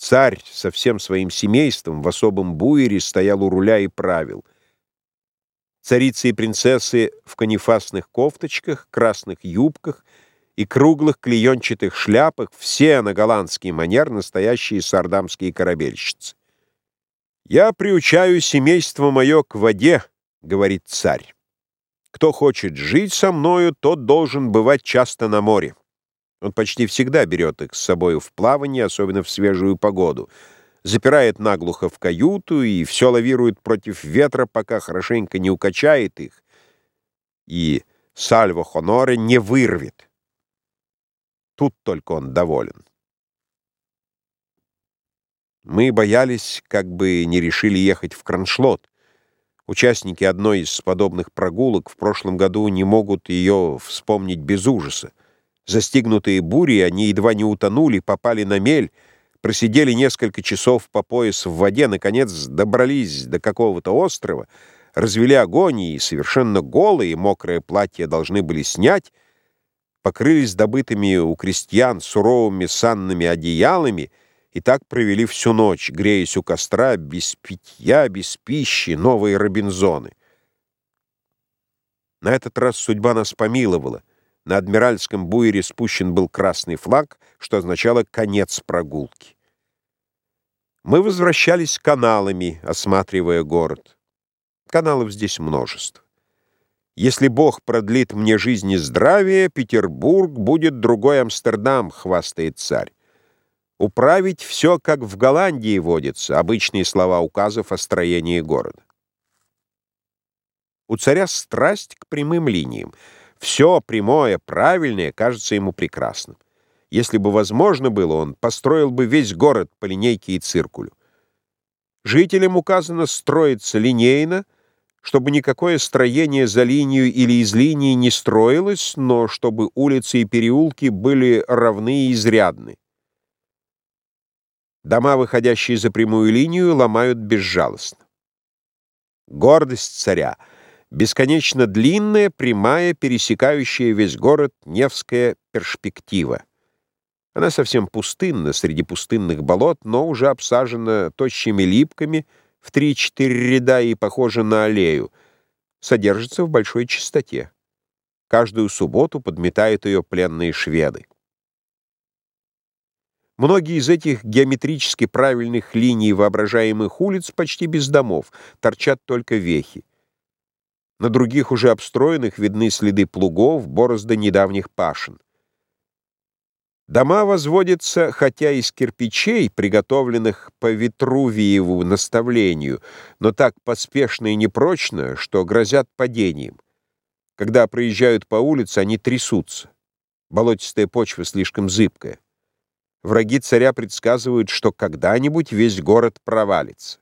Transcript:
Царь со всем своим семейством в особом буере стоял у руля и правил. Царицы и принцессы в канифасных кофточках, красных юбках и круглых клеенчатых шляпах, все на голландский манер настоящие сардамские корабельщицы. «Я приучаю семейство мое к воде», — говорит царь. «Кто хочет жить со мною, тот должен бывать часто на море». Он почти всегда берет их с собой в плавание, особенно в свежую погоду. Запирает наглухо в каюту и все лавирует против ветра, пока хорошенько не укачает их. И сальво хоноре не вырвет. Тут только он доволен. Мы боялись, как бы не решили ехать в Кроншлот. Участники одной из подобных прогулок в прошлом году не могут ее вспомнить без ужаса. Застигнутые бурей, они едва не утонули, попали на мель, просидели несколько часов по пояс в воде, наконец добрались до какого-то острова, развели огонь и совершенно голые, мокрое платье должны были снять, покрылись добытыми у крестьян суровыми санными одеялами и так провели всю ночь, греясь у костра, без питья, без пищи, новые Робинзоны. На этот раз судьба нас помиловала. На адмиральском буере спущен был красный флаг, что означало «конец прогулки». Мы возвращались каналами, осматривая город. Каналов здесь множество. Если Бог продлит мне жизнь и здравие, Петербург будет другой Амстердам, хвастает царь. Управить все, как в Голландии водится, обычные слова указов о строении города. У царя страсть к прямым линиям — все прямое, правильное кажется ему прекрасным. Если бы возможно было, он построил бы весь город по линейке и циркулю. Жителям указано строиться линейно, чтобы никакое строение за линию или из линии не строилось, но чтобы улицы и переулки были равны и изрядны. Дома, выходящие за прямую линию, ломают безжалостно. Гордость царя — Бесконечно длинная, прямая, пересекающая весь город Невская перспектива. Она совсем пустынна среди пустынных болот, но уже обсажена тощими липками в три-четыре ряда и похожа на аллею. Содержится в большой чистоте. Каждую субботу подметают ее пленные шведы. Многие из этих геометрически правильных линий воображаемых улиц почти без домов, торчат только вехи. На других уже обстроенных видны следы плугов, борозды недавних пашин. Дома возводятся, хотя из кирпичей, приготовленных по Витрувиеву наставлению, но так поспешно и непрочно, что грозят падением. Когда проезжают по улице, они трясутся. Болотистая почва слишком зыбкая. Враги царя предсказывают, что когда-нибудь весь город провалится.